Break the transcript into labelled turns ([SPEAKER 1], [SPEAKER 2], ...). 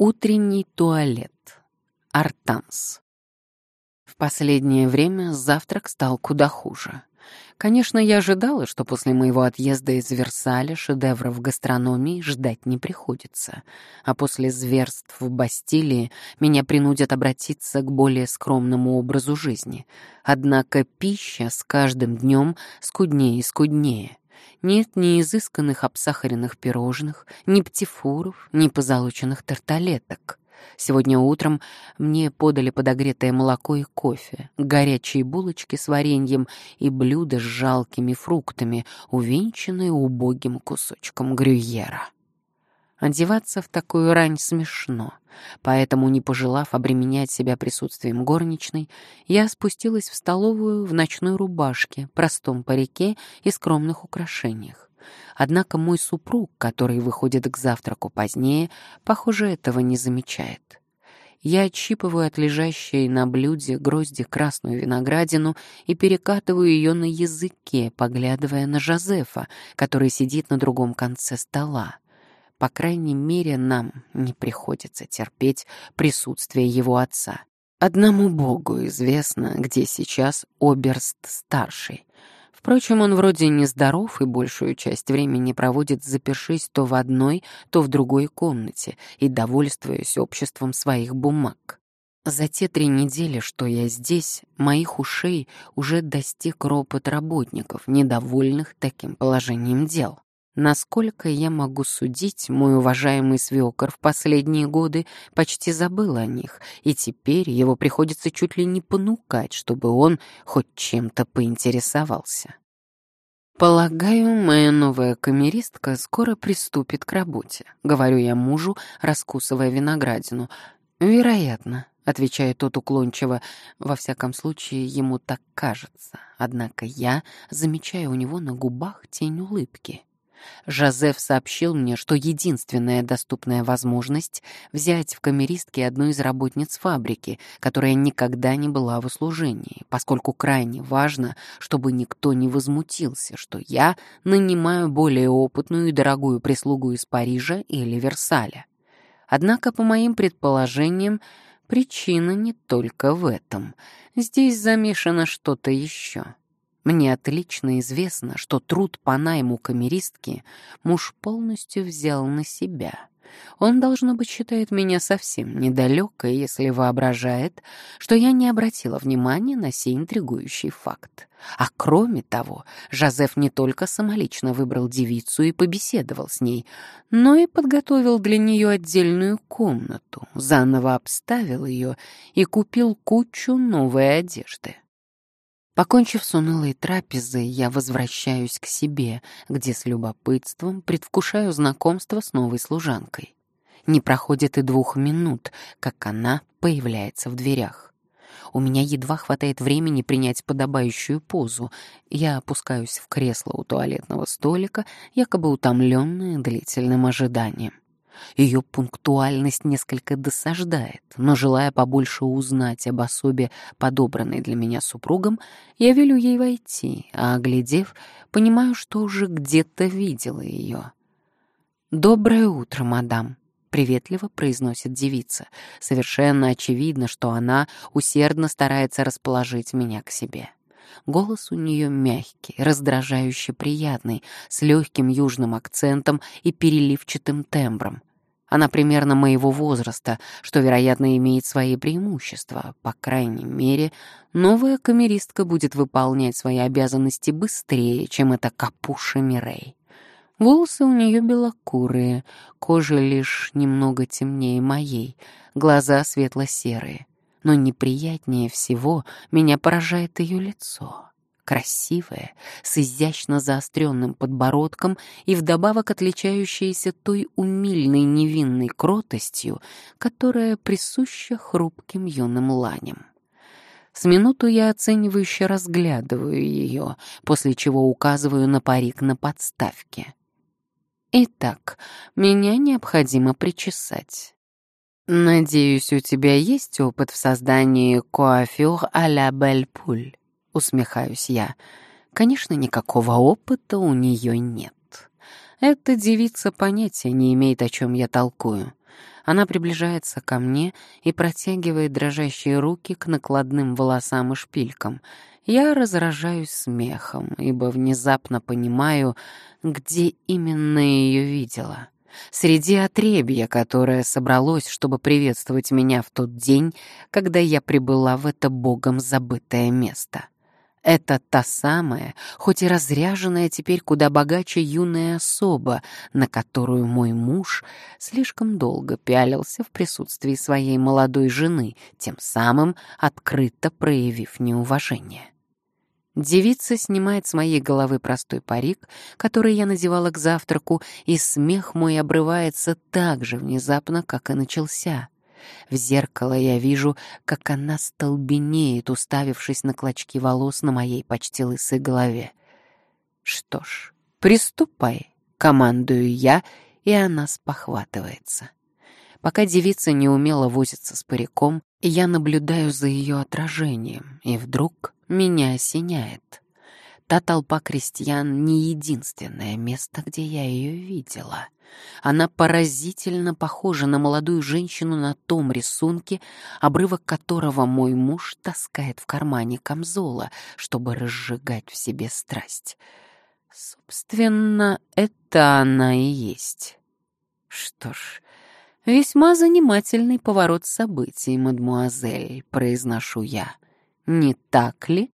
[SPEAKER 1] Утренний туалет. Артанс. В последнее время завтрак стал куда хуже. Конечно, я ожидала, что после моего отъезда из Версаля шедевров гастрономии ждать не приходится, а после зверств в Бастилии меня принудят обратиться к более скромному образу жизни. Однако пища с каждым днем скуднее и скуднее. Нет ни изысканных обсахаренных пирожных, ни птифуров, ни позолоченных тарталеток. Сегодня утром мне подали подогретое молоко и кофе, горячие булочки с вареньем и блюдо с жалкими фруктами, увенчанные убогим кусочком грюйера. Одеваться в такую рань смешно, поэтому, не пожелав обременять себя присутствием горничной, я спустилась в столовую в ночной рубашке, простом парике и скромных украшениях. Однако мой супруг, который выходит к завтраку позднее, похоже, этого не замечает. Я отщипываю от лежащей на блюде грозди красную виноградину и перекатываю ее на языке, поглядывая на Жозефа, который сидит на другом конце стола. По крайней мере, нам не приходится терпеть присутствие его отца. Одному Богу известно, где сейчас Оберст-старший. Впрочем, он вроде нездоров и большую часть времени проводит, запершись то в одной, то в другой комнате и довольствуясь обществом своих бумаг. За те три недели, что я здесь, моих ушей уже достиг ропот работников, недовольных таким положением дел. Насколько я могу судить, мой уважаемый свекор в последние годы почти забыл о них, и теперь его приходится чуть ли не понукать, чтобы он хоть чем-то поинтересовался. «Полагаю, моя новая камеристка скоро приступит к работе», — говорю я мужу, раскусывая виноградину. «Вероятно», — отвечает тот уклончиво, «во всяком случае, ему так кажется. Однако я замечаю у него на губах тень улыбки». Жозеф сообщил мне, что единственная доступная возможность — взять в камеристке одну из работниц фабрики, которая никогда не была в услужении, поскольку крайне важно, чтобы никто не возмутился, что я нанимаю более опытную и дорогую прислугу из Парижа или Версаля. Однако, по моим предположениям, причина не только в этом. Здесь замешано что-то еще. Мне отлично известно, что труд по найму камеристки муж полностью взял на себя. Он, должно быть, считает меня совсем недалекой, если воображает, что я не обратила внимания на сей интригующий факт. А кроме того, Жозеф не только самолично выбрал девицу и побеседовал с ней, но и подготовил для нее отдельную комнату, заново обставил ее и купил кучу новой одежды. Покончив с унылой трапезой, я возвращаюсь к себе, где с любопытством предвкушаю знакомство с новой служанкой. Не проходит и двух минут, как она появляется в дверях. У меня едва хватает времени принять подобающую позу. Я опускаюсь в кресло у туалетного столика, якобы утомленная длительным ожиданием. Ее пунктуальность несколько досаждает, но, желая побольше узнать об особе, подобранной для меня супругом, я велю ей войти, а, оглядев, понимаю, что уже где-то видела ее. «Доброе утро, мадам», — приветливо произносит девица. Совершенно очевидно, что она усердно старается расположить меня к себе. Голос у нее мягкий, раздражающе приятный, с легким южным акцентом и переливчатым тембром. Она примерно моего возраста, что, вероятно, имеет свои преимущества. По крайней мере, новая камеристка будет выполнять свои обязанности быстрее, чем эта капуша Мирей. Волосы у нее белокурые, кожа лишь немного темнее моей, глаза светло-серые. Но неприятнее всего меня поражает ее лицо красивая, с изящно заостренным подбородком и вдобавок отличающаяся той умильной невинной кротостью, которая присуща хрупким юным ланям. С минуту я оценивающе разглядываю ее, после чего указываю на парик на подставке. Итак, меня необходимо причесать. Надеюсь, у тебя есть опыт в создании коафюр а-ля Бельпуль усмехаюсь я. Конечно, никакого опыта у нее нет. Эта девица понятия не имеет, о чем я толкую. Она приближается ко мне и протягивает дрожащие руки к накладным волосам и шпилькам. Я разражаюсь смехом, ибо внезапно понимаю, где именно ее видела. Среди отребья, которое собралось, чтобы приветствовать меня в тот день, когда я прибыла в это богом забытое место. Это та самая, хоть и разряженная теперь куда богаче юная особа, на которую мой муж слишком долго пялился в присутствии своей молодой жены, тем самым открыто проявив неуважение. Девица снимает с моей головы простой парик, который я надевала к завтраку, и смех мой обрывается так же внезапно, как и начался. В зеркало я вижу, как она столбенеет, уставившись на клочки волос на моей почти лысой голове. Что ж, приступай, командую я, и она спохватывается. Пока девица неумело возится с париком, я наблюдаю за ее отражением, и вдруг меня осеняет. Та толпа крестьян — не единственное место, где я ее видела. Она поразительно похожа на молодую женщину на том рисунке, обрывок которого мой муж таскает в кармане камзола, чтобы разжигать в себе страсть. Собственно, это она и есть. Что ж, весьма занимательный поворот событий, мадмуазель, произношу я. Не так ли?